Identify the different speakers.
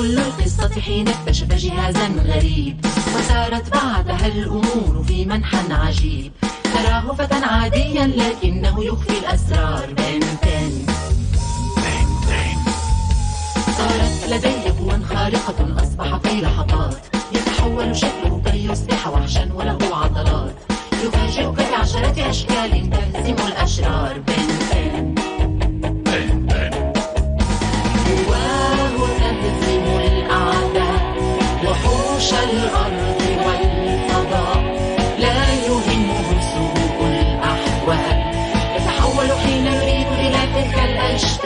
Speaker 1: الساعة حين اكتشف جهازا غريب وسارت بعدها الأمور في منحى عجيب. تراه فتى عاديا لكنه يخفي الأسرار. بنتين صارت لديه قوى خارقة أصبح في لحظات. يتحول شكله كي يصبح وحشا وله عضلات. يفاجئك بعشرة أشكال تهزم الأشرار. بنتين عرش الأرض والفضاء. لا يهمهم سوء الأحوال. يتحول حين يريد إلى تلك الأشكال